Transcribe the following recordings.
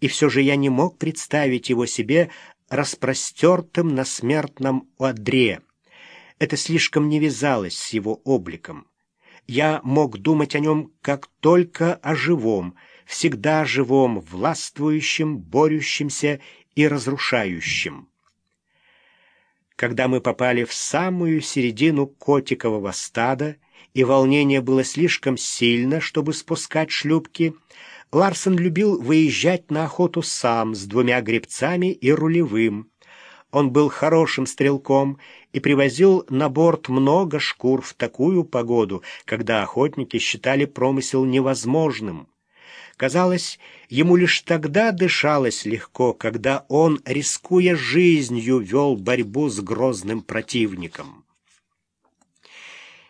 и все же я не мог представить его себе распростертым на смертном одре. Это слишком не вязалось с его обликом. Я мог думать о нем как только о живом, всегда живом, властвующем, борющемся и разрушающем. Когда мы попали в самую середину котикового стада, и волнение было слишком сильно, чтобы спускать шлюпки, Ларсен любил выезжать на охоту сам с двумя гребцами и рулевым. Он был хорошим стрелком и привозил на борт много шкур в такую погоду, когда охотники считали промысел невозможным. Казалось, ему лишь тогда дышалось легко, когда он, рискуя жизнью, вел борьбу с грозным противником.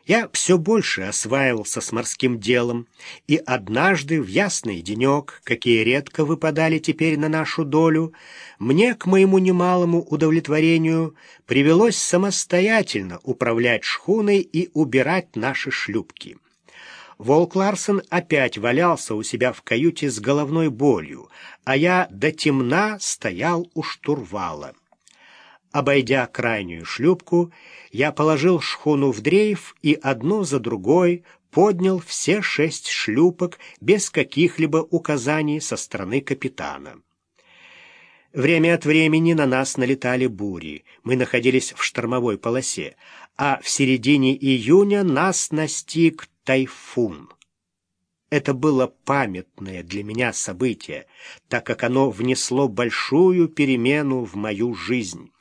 Я все больше осваивался с морским делом, и однажды в ясный денек, какие редко выпадали теперь на нашу долю, мне, к моему немалому удовлетворению, привелось самостоятельно управлять шхуной и убирать наши шлюпки. Волк Ларсен опять валялся у себя в каюте с головной болью, а я до темна стоял у штурвала. Обойдя крайнюю шлюпку, я положил шхуну в дрейф и одну за другой поднял все шесть шлюпок без каких-либо указаний со стороны капитана. Время от времени на нас налетали бури. Мы находились в штормовой полосе, а в середине июня нас настиг тайфун. Это было памятное для меня событие, так как оно внесло большую перемену в мою жизнь.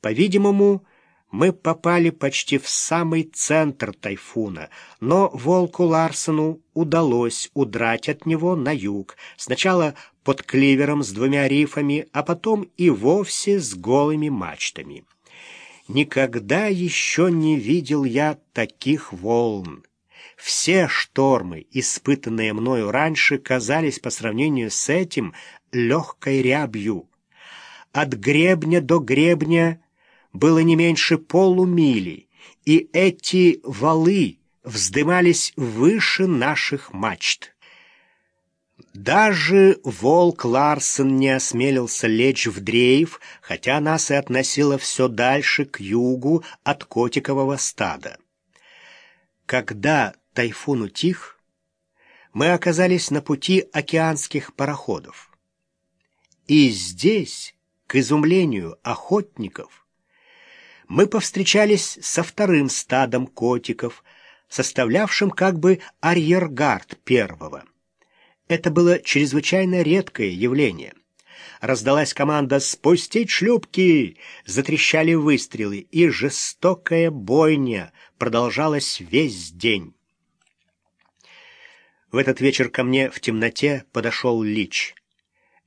По-видимому, мы попали почти в самый центр тайфуна, но волку Ларсену удалось удрать от него на юг, сначала под кливером с двумя рифами, а потом и вовсе с голыми мачтами. Никогда еще не видел я таких волн. Все штормы, испытанные мною раньше, казались по сравнению с этим легкой рябью. От гребня до гребня было не меньше полумили, и эти валы вздымались выше наших мачт. Даже волк Ларсен не осмелился лечь в дрейф, хотя нас и относило все дальше к югу от котикового стада. Когда тайфун утих, мы оказались на пути океанских пароходов. И здесь, к изумлению охотников, мы повстречались со вторым стадом котиков, составлявшим как бы арьергард первого. Это было чрезвычайно редкое явление. Раздалась команда «Спустить шлюпки!» Затрещали выстрелы, и жестокая бойня продолжалась весь день. В этот вечер ко мне в темноте подошел Лич.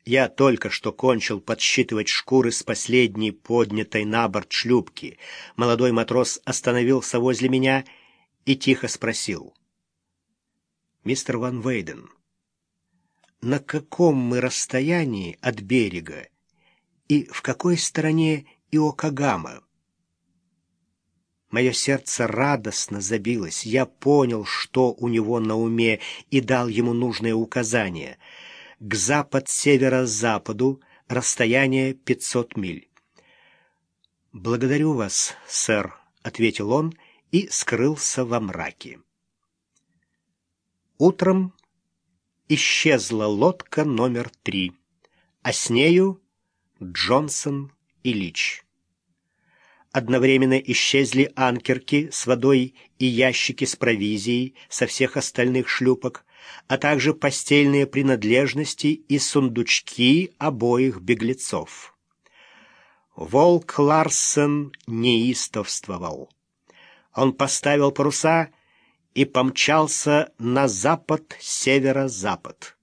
Я только что кончил подсчитывать шкуры с последней поднятой на борт шлюпки. Молодой матрос остановился возле меня и тихо спросил. «Мистер Ван Вейден, на каком мы расстоянии от берега и в какой стороне Иокагама?» Мое сердце радостно забилось. Я понял, что у него на уме, и дал ему нужное указание — к запад-северо-западу расстояние 500 миль. «Благодарю вас, сэр», — ответил он и скрылся во мраке. Утром исчезла лодка номер три, а с нею Джонсон и Лич. Одновременно исчезли анкерки с водой и ящики с провизией со всех остальных шлюпок, а также постельные принадлежности и сундучки обоих беглецов. Волк Ларсен неистовствовал. Он поставил паруса и помчался на запад-северо-запад.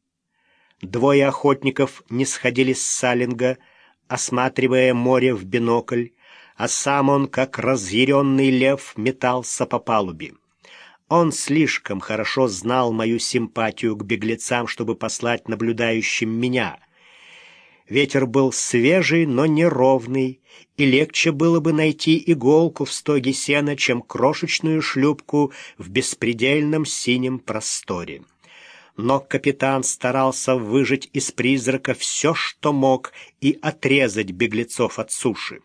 Двое охотников не сходили с салинга, осматривая море в бинокль, а сам он, как разъяренный лев, метался по палубе. Он слишком хорошо знал мою симпатию к беглецам, чтобы послать наблюдающим меня. Ветер был свежий, но неровный, и легче было бы найти иголку в стоге сена, чем крошечную шлюпку в беспредельном синем просторе. но капитан старался выжать из призрака все, что мог, и отрезать беглецов от суши.